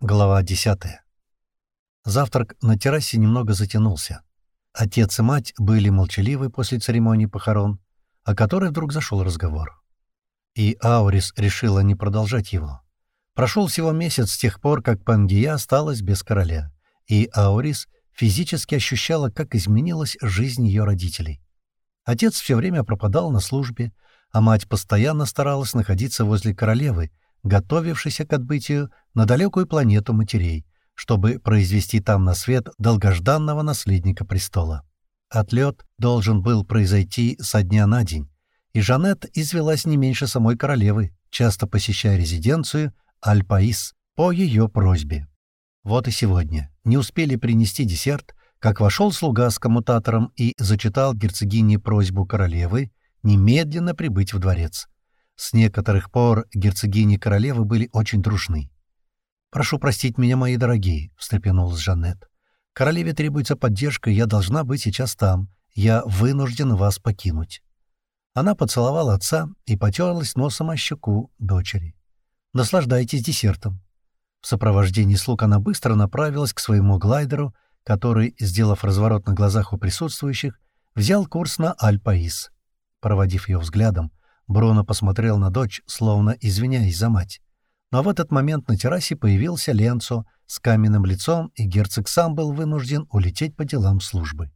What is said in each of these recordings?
Глава 10. Завтрак на террасе немного затянулся. Отец и мать были молчаливы после церемонии похорон, о которой вдруг зашел разговор. И Аурис решила не продолжать его. Прошел всего месяц с тех пор, как Пангия осталась без короля, и Аурис физически ощущала, как изменилась жизнь ее родителей. Отец все время пропадал на службе, а мать постоянно старалась находиться возле королевы, готовившейся к отбытию на далекую планету матерей, чтобы произвести там на свет долгожданного наследника престола. Отлет должен был произойти со дня на день, и Жанет извелась не меньше самой королевы, часто посещая резиденцию Аль-Паис по ее просьбе. Вот и сегодня не успели принести десерт, как вошел слуга с коммутатором и зачитал герцогине просьбу королевы немедленно прибыть в дворец. С некоторых пор герцогини-королевы были очень дружны. «Прошу простить меня, мои дорогие», — встрепенулась Жанет. «Королеве требуется поддержка, и я должна быть сейчас там. Я вынуждена вас покинуть». Она поцеловала отца и потерлась носом о щеку дочери. «Наслаждайтесь десертом». В сопровождении слуг она быстро направилась к своему глайдеру, который, сделав разворот на глазах у присутствующих, взял курс на Аль-Паис. Проводив ее взглядом, Бруно посмотрел на дочь, словно извиняясь за мать. Но в этот момент на террасе появился Ленцо с каменным лицом, и герцог сам был вынужден улететь по делам службы.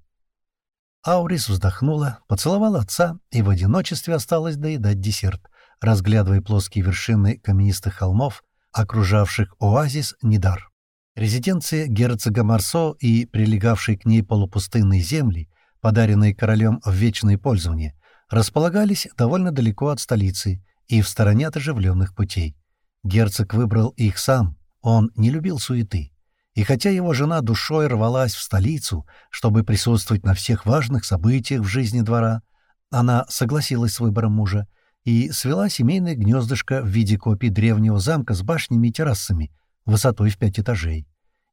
Аурис вздохнула, поцеловала отца и в одиночестве осталась доедать десерт, разглядывая плоские вершины каменистых холмов, окружавших оазис Нидар. Резиденция герцога Марсо и прилегавшие к ней полупустынные земли, подаренные королем в вечное пользование, располагались довольно далеко от столицы и в стороне от оживленных путей. Герцог выбрал их сам, он не любил суеты. И хотя его жена душой рвалась в столицу, чтобы присутствовать на всех важных событиях в жизни двора, она согласилась с выбором мужа и свела семейное гнездышко в виде копии древнего замка с башнями и террасами, высотой в пять этажей.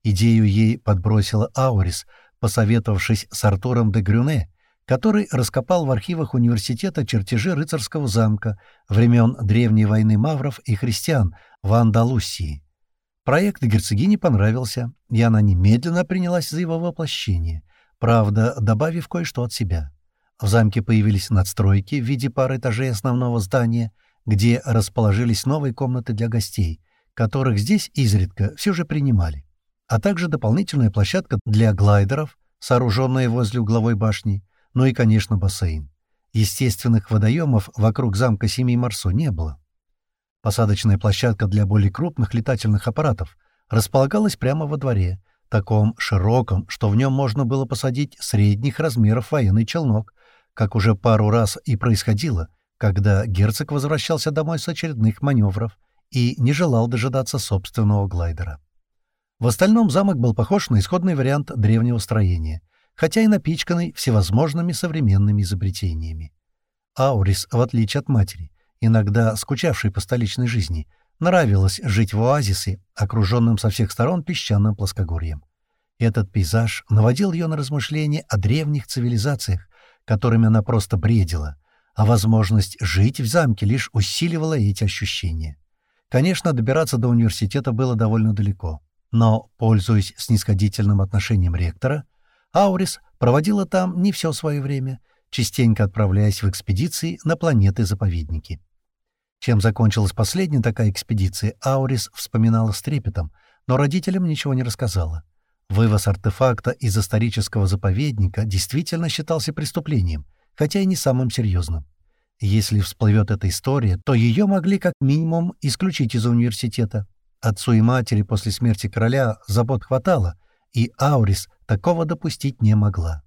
Идею ей подбросила Аурис, посоветовавшись с Артуром де Грюне, который раскопал в архивах университета чертежи рыцарского замка времен древней войны мавров и христиан в Андалусии. Проект герцогине понравился, и она немедленно принялась за его воплощение, правда, добавив кое-что от себя. В замке появились надстройки в виде пары этажей основного здания, где расположились новые комнаты для гостей, которых здесь изредка все же принимали, а также дополнительная площадка для глайдеров, сооруженная возле угловой башни, ну и, конечно, бассейн. Естественных водоемов вокруг замка Семей Марсо не было. Посадочная площадка для более крупных летательных аппаратов располагалась прямо во дворе, таком широком, что в нем можно было посадить средних размеров военный челнок, как уже пару раз и происходило, когда герцог возвращался домой с очередных маневров и не желал дожидаться собственного глайдера. В остальном замок был похож на исходный вариант древнего строения, хотя и напичканный всевозможными современными изобретениями. Аурис, в отличие от матери, иногда скучавшей по столичной жизни, нравилось жить в оазисе, окруженном со всех сторон песчаным плоскогорьем. Этот пейзаж наводил ее на размышления о древних цивилизациях, которыми она просто бредила, а возможность жить в замке лишь усиливала эти ощущения. Конечно, добираться до университета было довольно далеко, но, пользуясь снисходительным отношением ректора, Аурис проводила там не все свое время, частенько отправляясь в экспедиции на планеты-заповедники. Чем закончилась последняя такая экспедиция, Аурис вспоминала с трепетом, но родителям ничего не рассказала. Вывоз артефакта из исторического заповедника действительно считался преступлением, хотя и не самым серьезным. Если всплывет эта история, то ее могли как минимум исключить из университета. Отцу и матери после смерти короля забот хватало, и Аурис такого допустить не могла.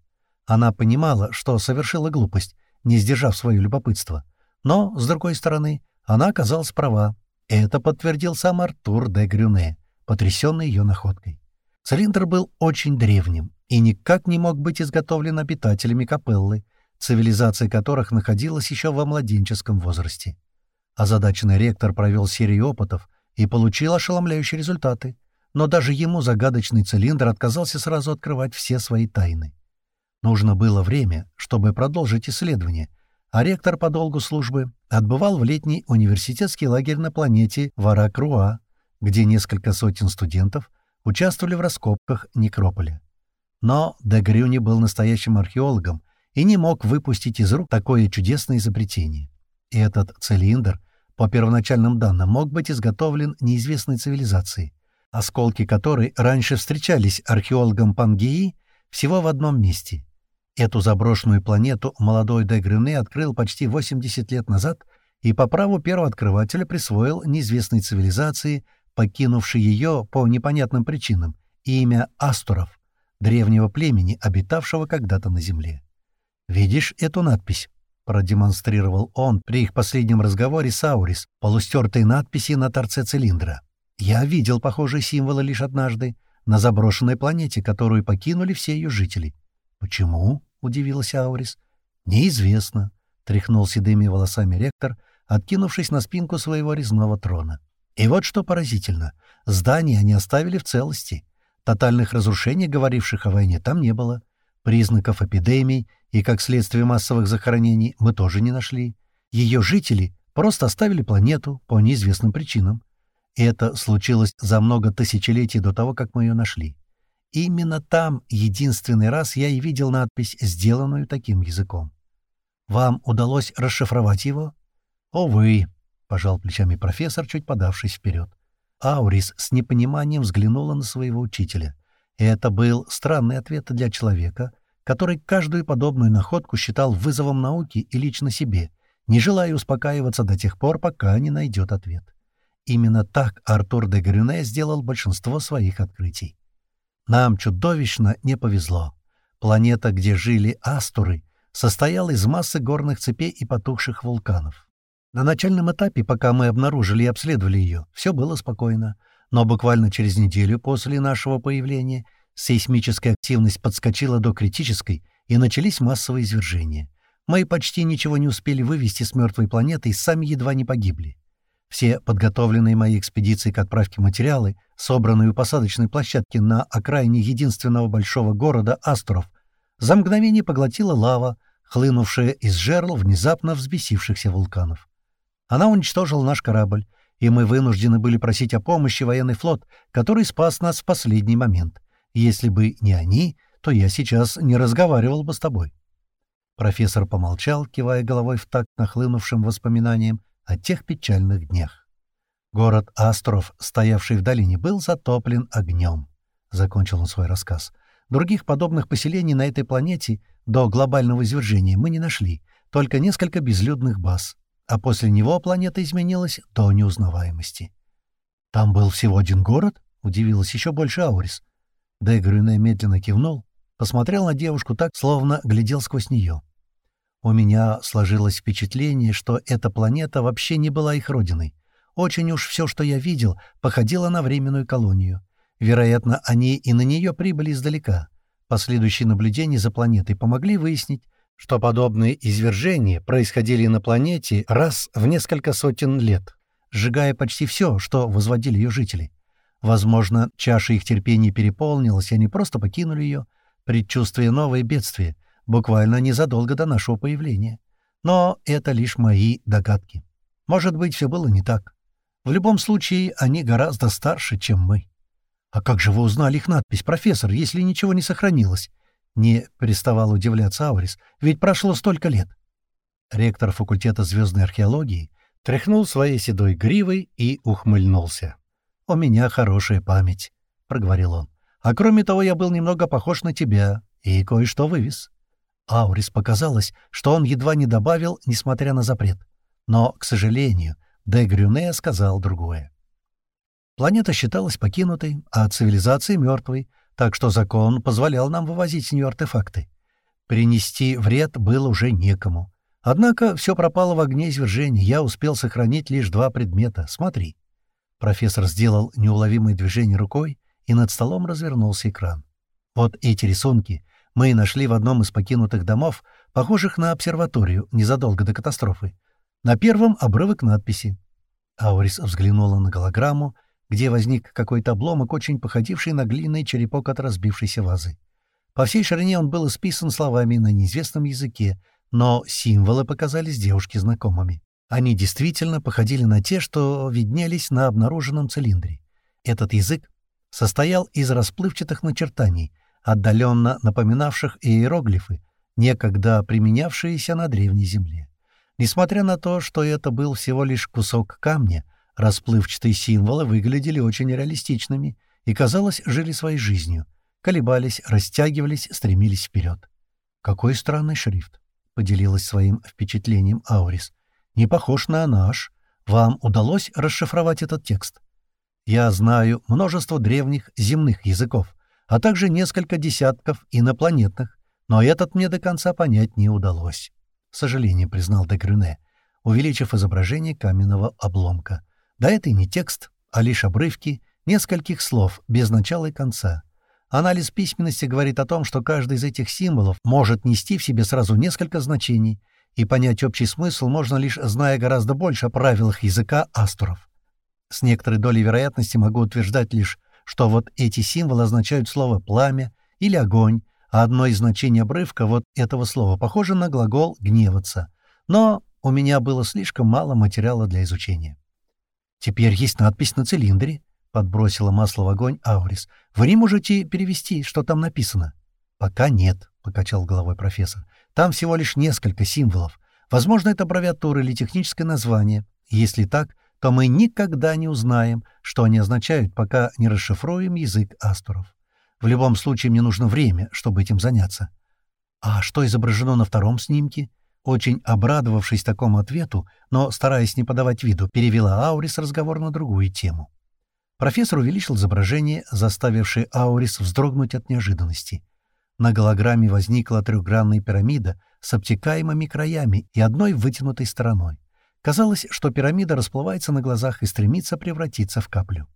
Она понимала, что совершила глупость, не сдержав свое любопытство. Но, с другой стороны, она оказалась права. Это подтвердил сам Артур де Грюне, потрясенный ее находкой. Цилиндр был очень древним и никак не мог быть изготовлен обитателями капеллы, цивилизация которых находилась еще во младенческом возрасте. Озадаченный ректор провел серию опытов и получил ошеломляющие результаты но даже ему загадочный цилиндр отказался сразу открывать все свои тайны. Нужно было время, чтобы продолжить исследование, а ректор по долгу службы отбывал в летний университетский лагерь на планете Варакруа, где несколько сотен студентов участвовали в раскопках некрополя. Но Дегрюни был настоящим археологом и не мог выпустить из рук такое чудесное изобретение. И этот цилиндр, по первоначальным данным, мог быть изготовлен неизвестной цивилизацией, осколки которой раньше встречались археологам Пангеи всего в одном месте. Эту заброшенную планету молодой Дегрюне открыл почти 80 лет назад и по праву первого открывателя присвоил неизвестной цивилизации, покинувшей ее по непонятным причинам, имя Астуров, древнего племени, обитавшего когда-то на Земле. «Видишь эту надпись?» — продемонстрировал он при их последнем разговоре с Аурис, полустертые надписи на торце цилиндра. «Я видел похожие символы лишь однажды, на заброшенной планете, которую покинули все ее жители». «Почему?» — удивилась Аурис. «Неизвестно», — тряхнул седыми волосами ректор, откинувшись на спинку своего резного трона. «И вот что поразительно. Здание они оставили в целости. Тотальных разрушений, говоривших о войне, там не было. Признаков эпидемий и, как следствие массовых захоронений, мы тоже не нашли. Ее жители просто оставили планету по неизвестным причинам. И это случилось за много тысячелетий до того, как мы ее нашли. Именно там единственный раз я и видел надпись, сделанную таким языком. Вам удалось расшифровать его? Увы, — пожал плечами профессор, чуть подавшись вперед. Аурис с непониманием взглянула на своего учителя. Это был странный ответ для человека, который каждую подобную находку считал вызовом науки и лично себе, не желая успокаиваться до тех пор, пока не найдет ответ. Именно так Артур де Грюне сделал большинство своих открытий. Нам чудовищно не повезло. Планета, где жили астуры, состояла из массы горных цепей и потухших вулканов. На начальном этапе, пока мы обнаружили и обследовали ее, все было спокойно, но буквально через неделю после нашего появления сейсмическая активность подскочила до критической, и начались массовые извержения. Мы почти ничего не успели вывести с мертвой планеты и сами едва не погибли. Все подготовленные моей экспедиции к отправке материалы, собранные у посадочной площадки на окраине единственного большого города Астров, за мгновение поглотила лава, хлынувшая из жерл внезапно взбесившихся вулканов. Она уничтожила наш корабль, и мы вынуждены были просить о помощи военный флот, который спас нас в последний момент. Если бы не они, то я сейчас не разговаривал бы с тобой». Профессор помолчал, кивая головой в такт нахлынувшим воспоминаниям о тех печальных днях. Город Астров, стоявший в долине, был затоплен огнем. Закончил он свой рассказ. Других подобных поселений на этой планете до глобального извержения мы не нашли, только несколько безлюдных баз а после него планета изменилась до неузнаваемости. «Там был всего один город?» — удивилась еще больше Аурис. Де Грюне медленно кивнул, посмотрел на девушку так, словно глядел сквозь нее. У меня сложилось впечатление, что эта планета вообще не была их родиной. Очень уж все, что я видел, походило на временную колонию. Вероятно, они и на нее прибыли издалека. Последующие наблюдения за планетой помогли выяснить, что подобные извержения происходили на планете раз в несколько сотен лет, сжигая почти все, что возводили ее жители. Возможно, чаша их терпения переполнилась, и они просто покинули ее, предчувствуя новое бедствие, буквально незадолго до нашего появления. Но это лишь мои догадки. Может быть, все было не так. В любом случае, они гораздо старше, чем мы. «А как же вы узнали их надпись, профессор, если ничего не сохранилось?» Не переставал удивляться Аурис, ведь прошло столько лет. Ректор факультета звездной археологии тряхнул своей седой гривой и ухмыльнулся. «У меня хорошая память», — проговорил он. «А кроме того, я был немного похож на тебя и кое-что вывез». Аурис показалось, что он едва не добавил, несмотря на запрет. Но, к сожалению, Де Грюне сказал другое. Планета считалась покинутой, а цивилизация — мертвой, так что закон позволял нам вывозить с нее артефакты. Принести вред было уже некому. Однако все пропало в огне извержения, я успел сохранить лишь два предмета. Смотри. Профессор сделал неуловимое движение рукой, и над столом развернулся экран. Вот эти рисунки мы нашли в одном из покинутых домов, похожих на обсерваторию, незадолго до катастрофы. На первом — обрывок надписи. Аурис взглянула на голограмму где возник какой-то обломок, очень походивший на глиняный черепок от разбившейся вазы. По всей ширине он был исписан словами на неизвестном языке, но символы показались девушке знакомыми. Они действительно походили на те, что виднелись на обнаруженном цилиндре. Этот язык состоял из расплывчатых начертаний, отдаленно напоминавших иероглифы, некогда применявшиеся на Древней Земле. Несмотря на то, что это был всего лишь кусок камня, расплывчатые символы выглядели очень реалистичными и, казалось, жили своей жизнью, колебались, растягивались, стремились вперед. «Какой странный шрифт!» — поделилась своим впечатлением Аурис. «Не похож на наш. Вам удалось расшифровать этот текст?» «Я знаю множество древних земных языков, а также несколько десятков инопланетных, но этот мне до конца понять не удалось», — сожалением признал Дегрюне, увеличив изображение каменного обломка. «Да это и не текст, а лишь обрывки нескольких слов без начала и конца. Анализ письменности говорит о том, что каждый из этих символов может нести в себе сразу несколько значений, и понять общий смысл можно лишь зная гораздо больше о правилах языка астуров. С некоторой долей вероятности могу утверждать лишь, что вот эти символы означают слово «пламя» или «огонь», а одно из значений обрывка вот этого слова похоже на глагол «гневаться». Но у меня было слишком мало материала для изучения. Теперь есть надпись на цилиндре, — подбросила масло в огонь Аурис. «Вы можете перевести, что там написано?» «Пока нет», — покачал головой профессор. «Там всего лишь несколько символов. Возможно, это аббревиатура или техническое название. Если так, то мы никогда не узнаем, что они означают, пока не расшифруем язык асторов. В любом случае, мне нужно время, чтобы этим заняться». «А что изображено на втором снимке?» Очень обрадовавшись такому ответу, но стараясь не подавать виду, перевела Аурис разговор на другую тему. Профессор увеличил изображение, заставившее Аурис вздрогнуть от неожиданности. На голограмме возникла трехгранная пирамида с обтекаемыми краями и одной вытянутой стороной. Казалось, что пирамида расплывается на глазах и стремится превратиться в каплю.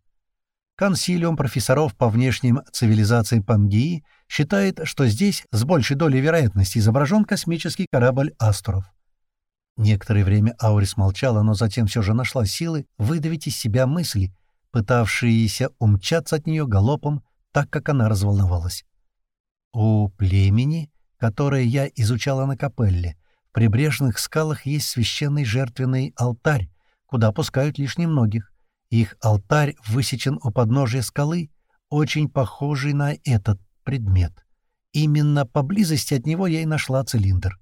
Консилиум профессоров по внешним цивилизациям Пангии считает, что здесь с большей долей вероятности изображен космический корабль Астров. Некоторое время Аурис молчала, но затем все же нашла силы выдавить из себя мысли — пытавшиеся умчаться от нее галопом, так как она разволновалась. У племени, которое я изучала на капелле, прибрежных скалах есть священный жертвенный алтарь, куда пускают лишь немногих. Их алтарь высечен у подножия скалы, очень похожий на этот предмет. Именно поблизости от него я и нашла цилиндр.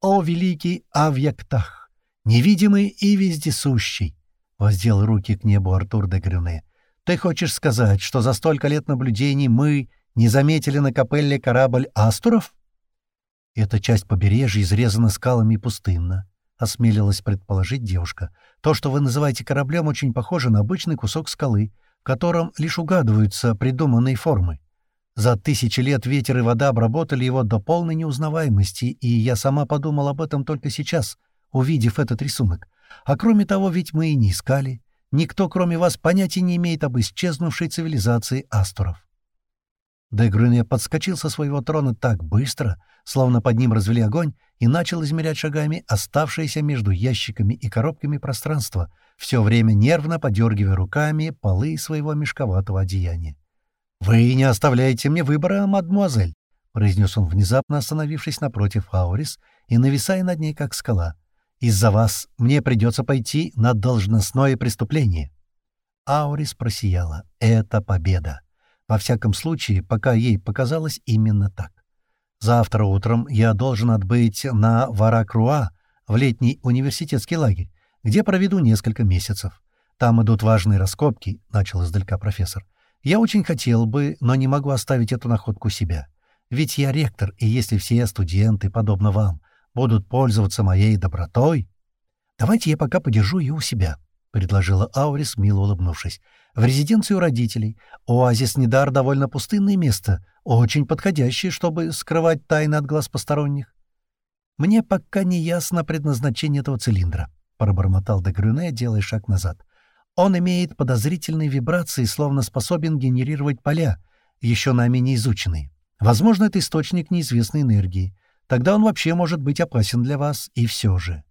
О, великий Авьяктах, невидимый и вездесущий! Воздел руки к небу Артур де Грюне. «Ты хочешь сказать, что за столько лет наблюдений мы не заметили на капелле корабль Астуров?» «Эта часть побережья изрезана скалами и пустынна», — осмелилась предположить девушка. «То, что вы называете кораблем, очень похоже на обычный кусок скалы, в котором лишь угадываются придуманные формы. За тысячи лет ветер и вода обработали его до полной неузнаваемости, и я сама подумала об этом только сейчас, увидев этот рисунок. А кроме того, ведь мы и не искали. Никто, кроме вас, понятия не имеет об исчезнувшей цивилизации Астуров. Дегрюне подскочил со своего трона так быстро, словно под ним развели огонь, и начал измерять шагами оставшееся между ящиками и коробками пространство, все время нервно подергивая руками полы своего мешковатого одеяния. «Вы не оставляете мне выбора, мадмуазель», — произнес он внезапно, остановившись напротив Аурис и нависая над ней, как скала. Из-за вас мне придется пойти на должностное преступление». Аурис просияла. «Это победа. Во всяком случае, пока ей показалось именно так. Завтра утром я должен отбыть на Варакруа в летний университетский лагерь, где проведу несколько месяцев. Там идут важные раскопки», — начал издалека профессор. «Я очень хотел бы, но не могу оставить эту находку себя. Ведь я ректор, и если все студенты, подобно вам, будут пользоваться моей добротой. Давайте я пока подержу ее у себя, — предложила Аурис, мило улыбнувшись. В резиденцию родителей. Оазис Недар довольно пустынное место, очень подходящее, чтобы скрывать тайны от глаз посторонних. Мне пока не ясно предназначение этого цилиндра, — пробормотал Дегрюне, делая шаг назад. Он имеет подозрительные вибрации, словно способен генерировать поля, еще нами не изученные. Возможно, это источник неизвестной энергии. Тогда он вообще может быть опасен для вас, и все же.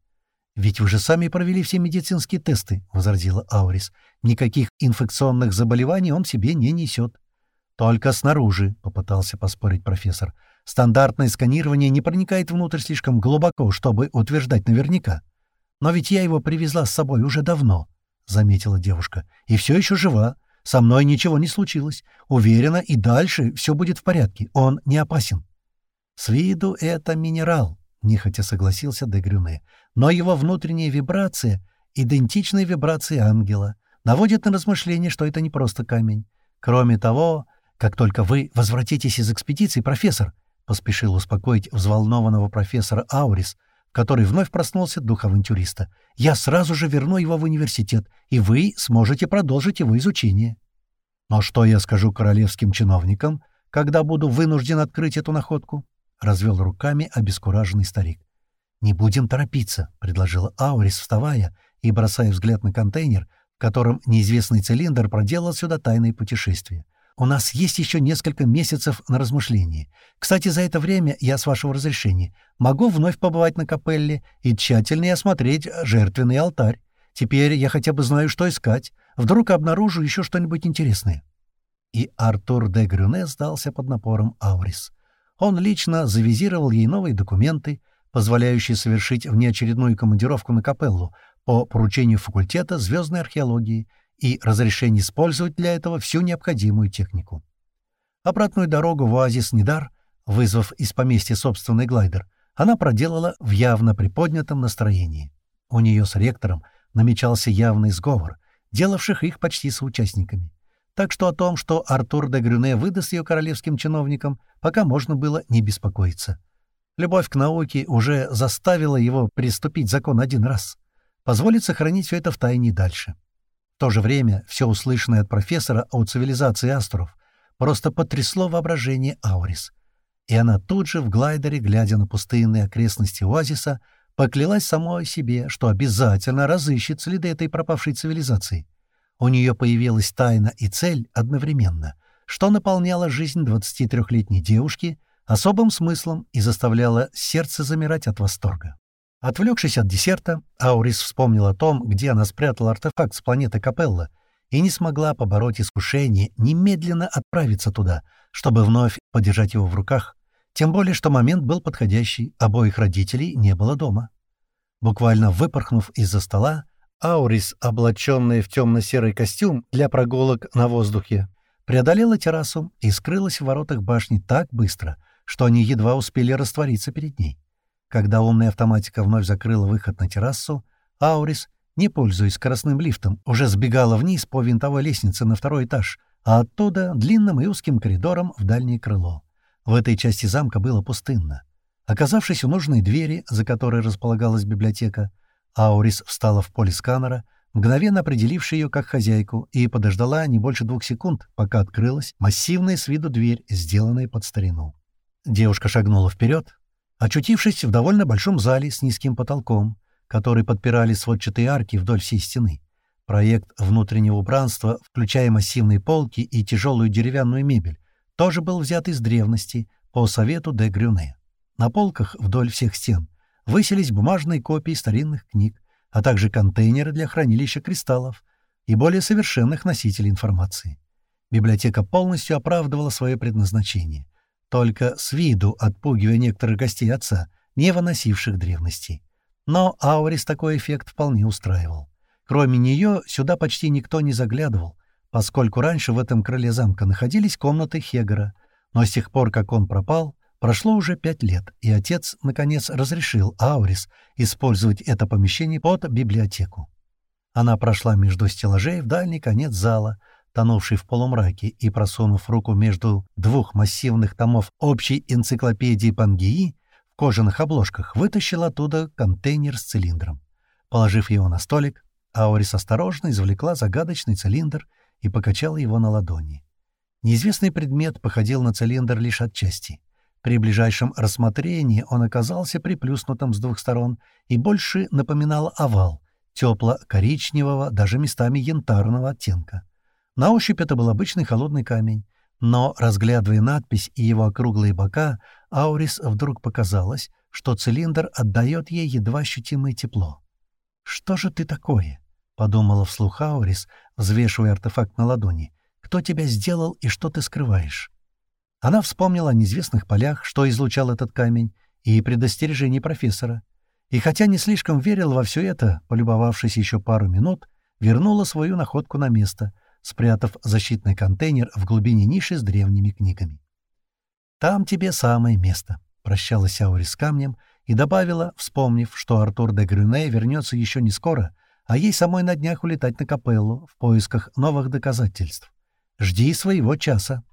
«Ведь вы же сами провели все медицинские тесты», — возразила Аурис. «Никаких инфекционных заболеваний он себе не несет». «Только снаружи», — попытался поспорить профессор. «Стандартное сканирование не проникает внутрь слишком глубоко, чтобы утверждать наверняка. Но ведь я его привезла с собой уже давно», — заметила девушка. «И все еще жива. Со мной ничего не случилось. Уверена, и дальше все будет в порядке. Он не опасен». «С виду это минерал», — нехотя согласился Дегрюне. «Но его внутренняя вибрация, идентичная вибрации ангела, наводит на размышление, что это не просто камень. Кроме того, как только вы возвратитесь из экспедиции, профессор, — поспешил успокоить взволнованного профессора Аурис, который вновь проснулся дух авантюриста, — я сразу же верну его в университет, и вы сможете продолжить его изучение. Но что я скажу королевским чиновникам, когда буду вынужден открыть эту находку? — развел руками обескураженный старик. «Не будем торопиться», — предложила Аурис, вставая и бросая взгляд на контейнер, в котором неизвестный цилиндр проделал сюда тайное путешествие. «У нас есть еще несколько месяцев на размышление. Кстати, за это время я, с вашего разрешения, могу вновь побывать на капелле и тщательно осмотреть жертвенный алтарь. Теперь я хотя бы знаю, что искать. Вдруг обнаружу еще что-нибудь интересное». И Артур де Грюне сдался под напором Аурис. Он лично завизировал ей новые документы, позволяющие совершить внеочередную командировку на капеллу по поручению факультета звездной археологии и разрешение использовать для этого всю необходимую технику. Обратную дорогу в оазис Нидар, вызвав из поместья собственный глайдер, она проделала в явно приподнятом настроении. У нее с ректором намечался явный сговор, делавших их почти соучастниками. Так что о том, что Артур де Грюне выдаст ее королевским чиновникам, пока можно было не беспокоиться. Любовь к науке уже заставила его приступить закон один раз. Позволит сохранить все это в тайне дальше. В то же время все услышанное от профессора о цивилизации астров просто потрясло воображение Аурис. И она тут же в глайдере, глядя на пустынные окрестности оазиса, поклялась самой себе, что обязательно разыщет следы этой пропавшей цивилизации. У нее появилась тайна и цель одновременно, что наполняло жизнь 23-летней девушки особым смыслом и заставляло сердце замирать от восторга. Отвлекшись от десерта, Аурис вспомнил о том, где она спрятала артефакт с планеты Капелла, и не смогла побороть искушение немедленно отправиться туда, чтобы вновь подержать его в руках, тем более что момент был подходящий, обоих родителей не было дома. Буквально выпорхнув из-за стола, Аурис, облаченная в темно-серый костюм для прогулок на воздухе, преодолела террасу и скрылась в воротах башни так быстро, что они едва успели раствориться перед ней. Когда умная автоматика вновь закрыла выход на террасу, Аурис, не пользуясь скоростным лифтом, уже сбегала вниз по винтовой лестнице на второй этаж, а оттуда — длинным и узким коридором в дальнее крыло. В этой части замка было пустынно. Оказавшись у нужной двери, за которой располагалась библиотека, Аурис встала в поле сканера, мгновенно определивший ее как хозяйку, и подождала не больше двух секунд, пока открылась массивная с виду дверь, сделанная под старину. Девушка шагнула вперед, очутившись в довольно большом зале с низким потолком, который подпирали сводчатые арки вдоль всей стены. Проект внутреннего убранства, включая массивные полки и тяжелую деревянную мебель, тоже был взят из древности по совету де Грюне. На полках вдоль всех стен — Выселись бумажные копии старинных книг, а также контейнеры для хранилища кристаллов и более совершенных носителей информации. Библиотека полностью оправдывала свое предназначение, только с виду отпугивая некоторых гостей отца, не выносивших древностей. Но Аурис такой эффект вполне устраивал. Кроме нее сюда почти никто не заглядывал, поскольку раньше в этом крыле замка находились комнаты Хегера, но с тех пор, как он пропал, Прошло уже пять лет, и отец, наконец, разрешил Аурис использовать это помещение под библиотеку. Она прошла между стеллажей в дальний конец зала, тонувший в полумраке, и, просунув руку между двух массивных томов общей энциклопедии Пангеи, в кожаных обложках вытащила оттуда контейнер с цилиндром. Положив его на столик, Аурис осторожно извлекла загадочный цилиндр и покачала его на ладони. Неизвестный предмет походил на цилиндр лишь отчасти — при ближайшем рассмотрении он оказался приплюснутым с двух сторон и больше напоминал овал, тепло-коричневого, даже местами янтарного оттенка. На ощупь это был обычный холодный камень, но, разглядывая надпись и его округлые бока, Аурис вдруг показалось, что цилиндр отдает ей едва ощутимое тепло. «Что же ты такое?» — подумала вслух Аурис, взвешивая артефакт на ладони. «Кто тебя сделал и что ты скрываешь?» Она вспомнила о неизвестных полях, что излучал этот камень, и предостережении профессора. И хотя не слишком верил во все это, полюбовавшись еще пару минут, вернула свою находку на место, спрятав защитный контейнер в глубине ниши с древними книгами. «Там тебе самое место», — прощалась Аури с камнем и добавила, вспомнив, что Артур де Грюне вернется еще не скоро, а ей самой на днях улетать на капеллу в поисках новых доказательств. «Жди своего часа».